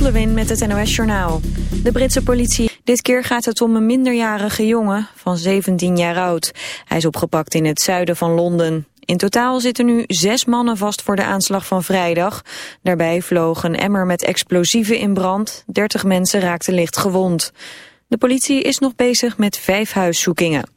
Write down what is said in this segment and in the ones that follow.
Lot met het NOS Journaal. De Britse politie... Dit keer gaat het om een minderjarige jongen van 17 jaar oud. Hij is opgepakt in het zuiden van Londen. In totaal zitten nu zes mannen vast voor de aanslag van vrijdag. Daarbij vloog een emmer met explosieven in brand. 30 mensen raakten licht gewond. De politie is nog bezig met vijf huiszoekingen.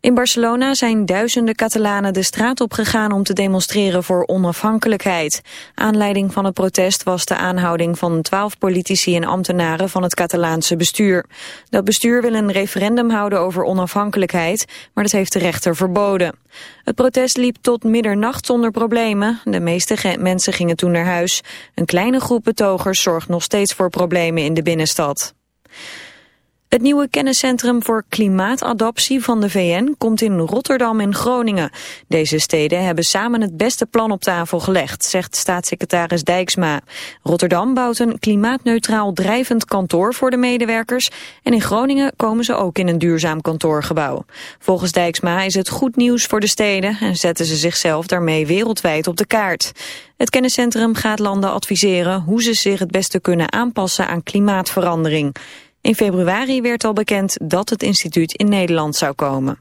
In Barcelona zijn duizenden Catalanen de straat op gegaan om te demonstreren voor onafhankelijkheid. Aanleiding van het protest was de aanhouding van twaalf politici en ambtenaren van het Catalaanse bestuur. Dat bestuur wil een referendum houden over onafhankelijkheid, maar dat heeft de rechter verboden. Het protest liep tot middernacht zonder problemen. De meeste mensen gingen toen naar huis. Een kleine groep betogers zorgt nog steeds voor problemen in de binnenstad. Het nieuwe kenniscentrum voor klimaatadaptie van de VN komt in Rotterdam en Groningen. Deze steden hebben samen het beste plan op tafel gelegd, zegt staatssecretaris Dijksma. Rotterdam bouwt een klimaatneutraal drijvend kantoor voor de medewerkers en in Groningen komen ze ook in een duurzaam kantoorgebouw. Volgens Dijksma is het goed nieuws voor de steden en zetten ze zichzelf daarmee wereldwijd op de kaart. Het kenniscentrum gaat landen adviseren hoe ze zich het beste kunnen aanpassen aan klimaatverandering. In februari werd al bekend dat het instituut in Nederland zou komen.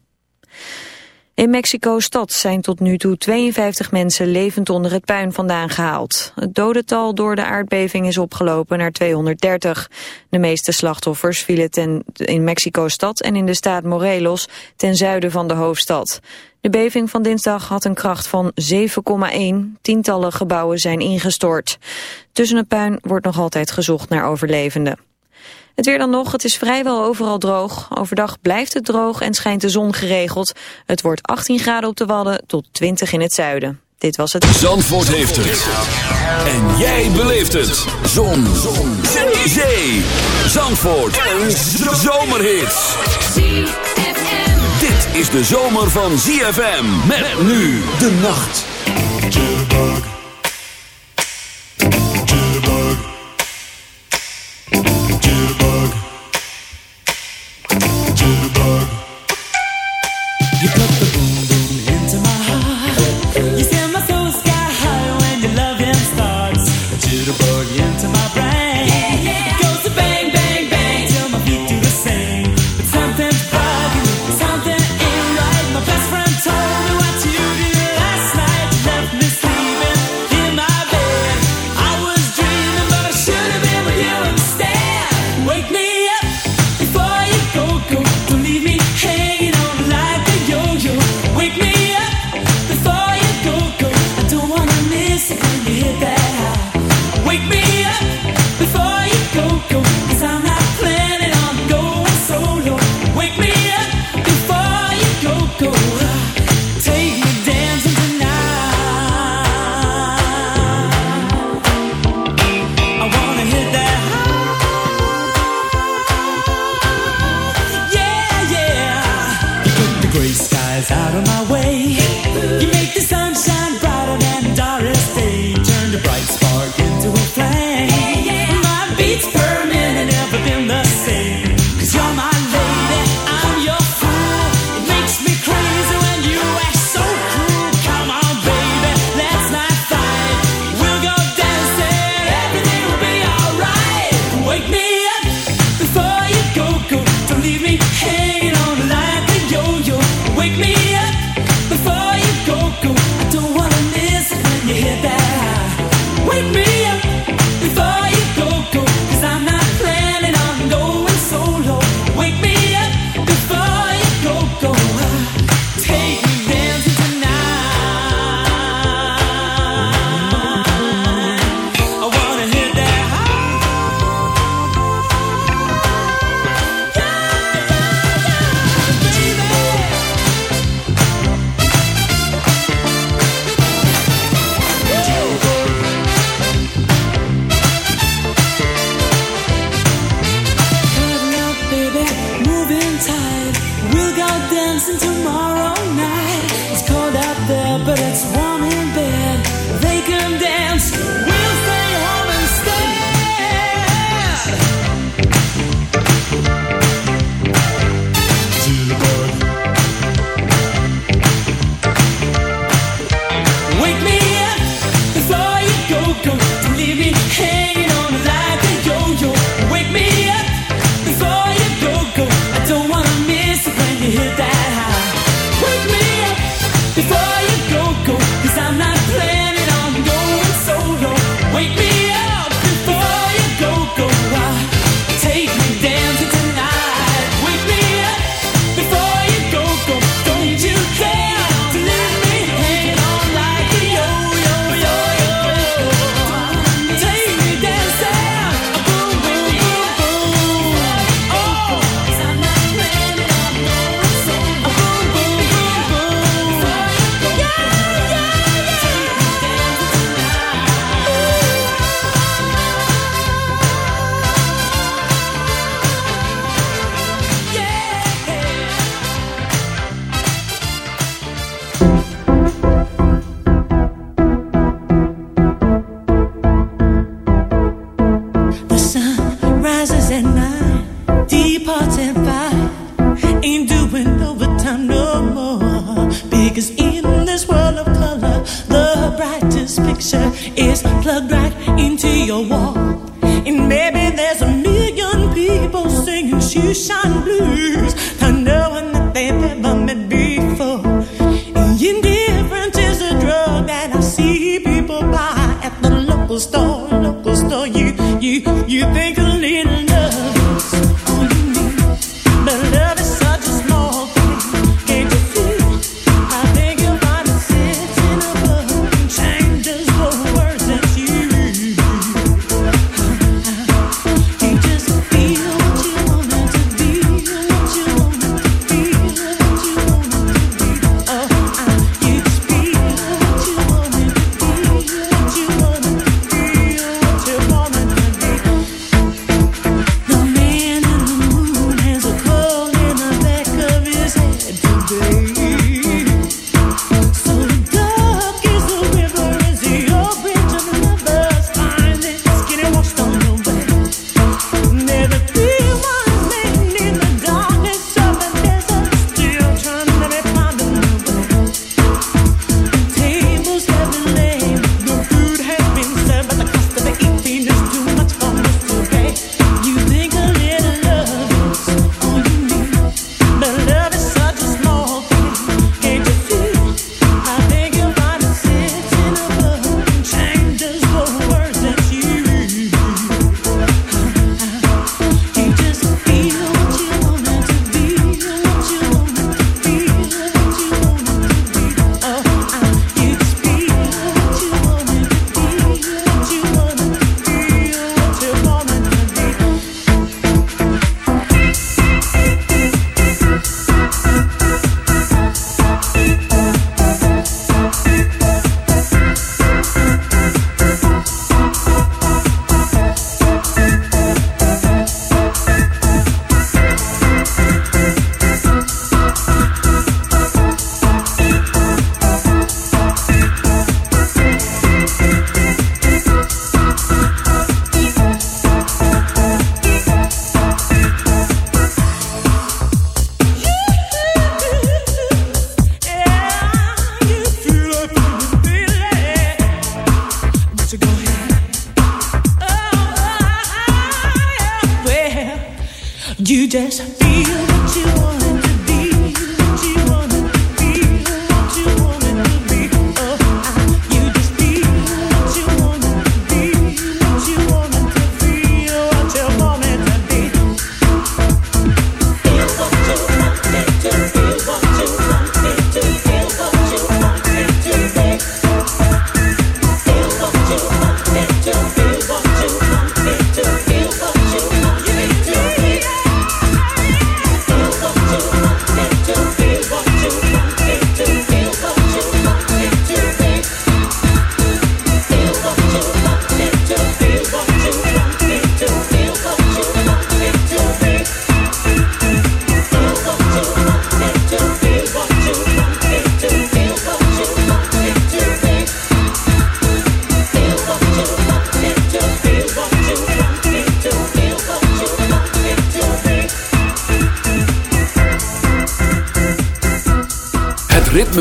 In Mexico-stad zijn tot nu toe 52 mensen levend onder het puin vandaan gehaald. Het dodental door de aardbeving is opgelopen naar 230. De meeste slachtoffers vielen in Mexico-stad en in de staat Morelos ten zuiden van de hoofdstad. De beving van dinsdag had een kracht van 7,1. Tientallen gebouwen zijn ingestort. Tussen het puin wordt nog altijd gezocht naar overlevenden. Het weer dan nog, het is vrijwel overal droog. Overdag blijft het droog en schijnt de zon geregeld. Het wordt 18 graden op de Wadden tot 20 in het zuiden. Dit was het... Zandvoort heeft het. En jij beleeft het. Zon. zon. Zee. Zandvoort. Een zomerhit. Dit is de zomer van ZFM. Met nu de nacht.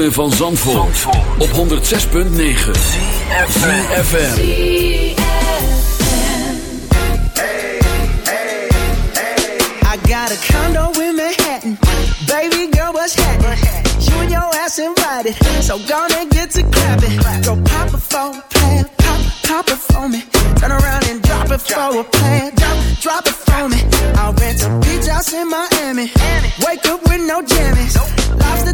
Van Zandvoort, op 106.9 CFFM I got a condo in Manhattan. Baby girl, what's happening? You and your ass invited. So gonna get to clapping. Go pop it for a plan Pop, pop it for me. Turn around and drop it for a plan. Drop, drop it for me. I'll rent a beach house in Miami. Wake up with no jammies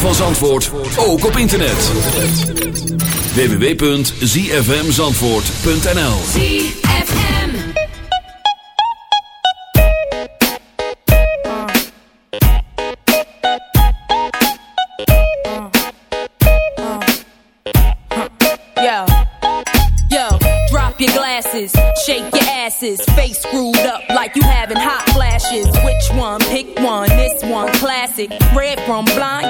Van Zandvoort ook op internet. www.zfmzandvoort.nl ZFM. Yo, yo, drop your glasses, shake your asses, face screwed up like you having hot flashes. Which one? Pick one. This one, classic. Red from blind,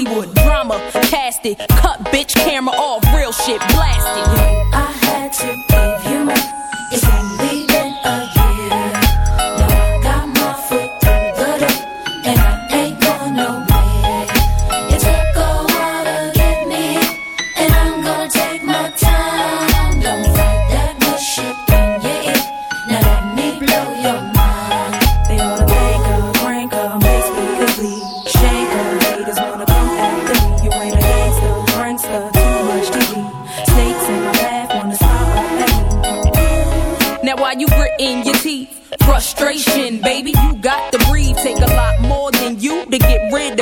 bitch camera off,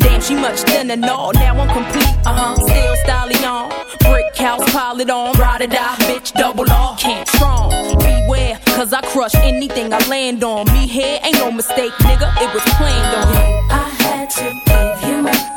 Damn, she much thinner, no, now I'm complete. Uh huh, still styling on. Brick house, pile it on. Ride or die, bitch, double off. Can't strong. Beware, cause I crush anything I land on. Me here ain't no mistake, nigga, it was planned on. I had to give you my.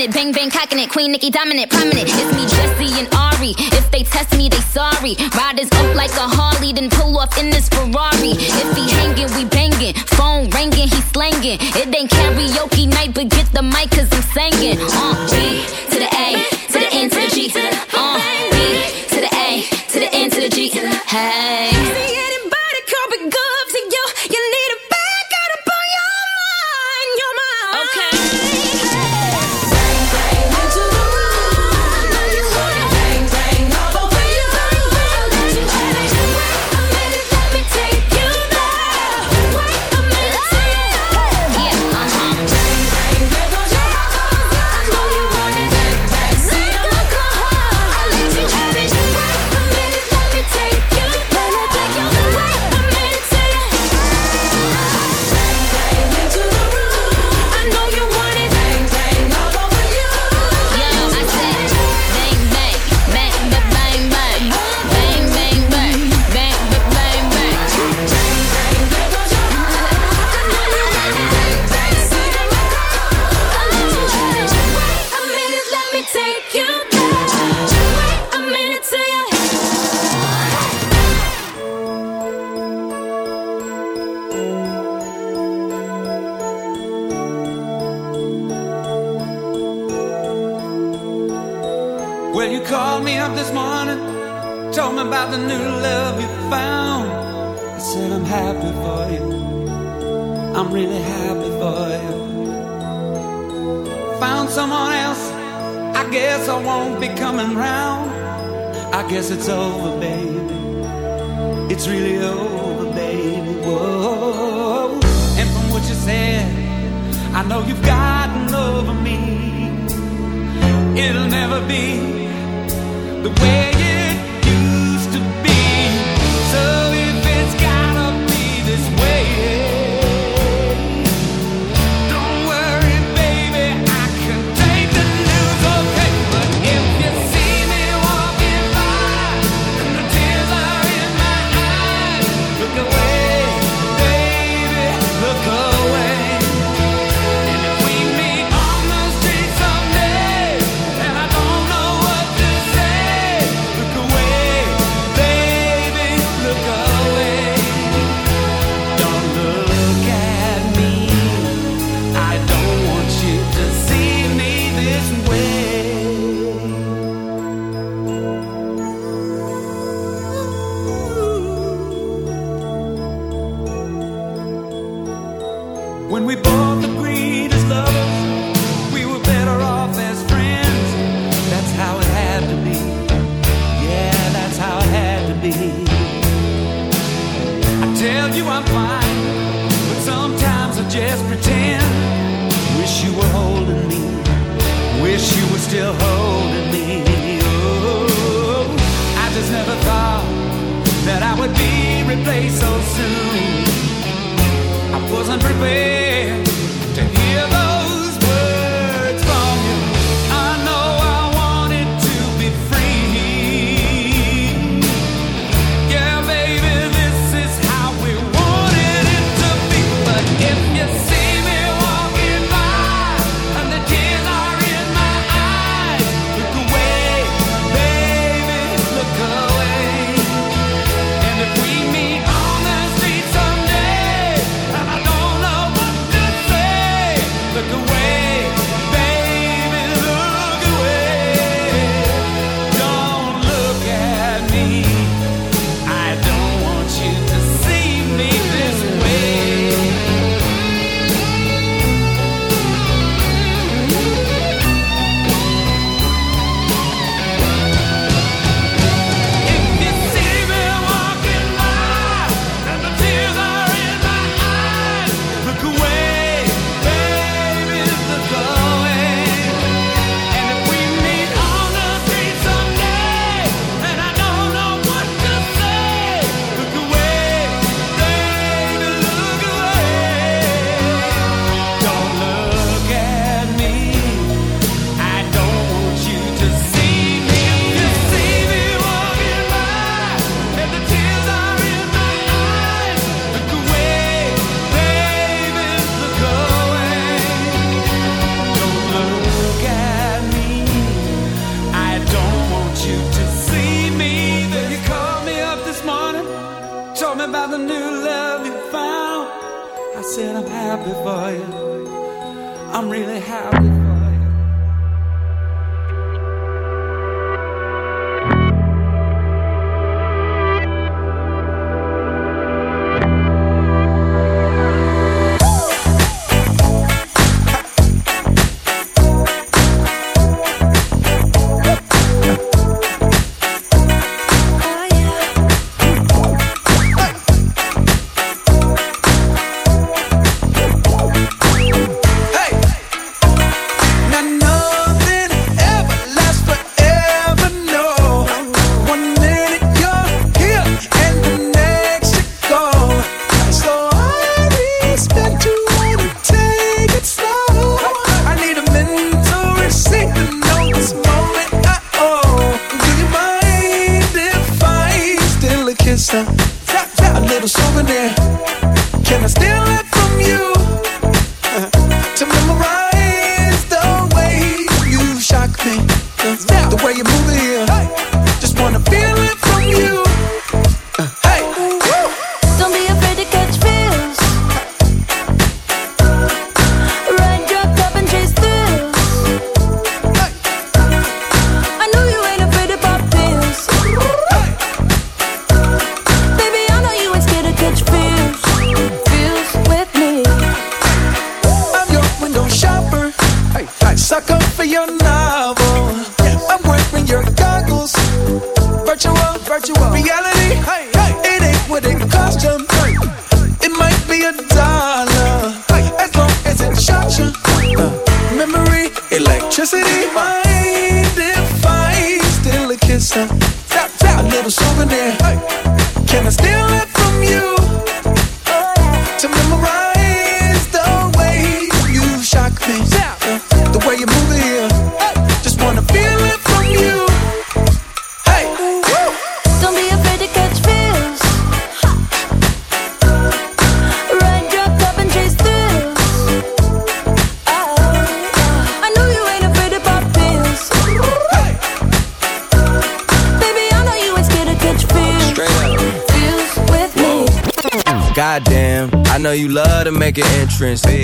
Robbing bang bang cocking it. Queen Nicki dominant, prominent. Entrance.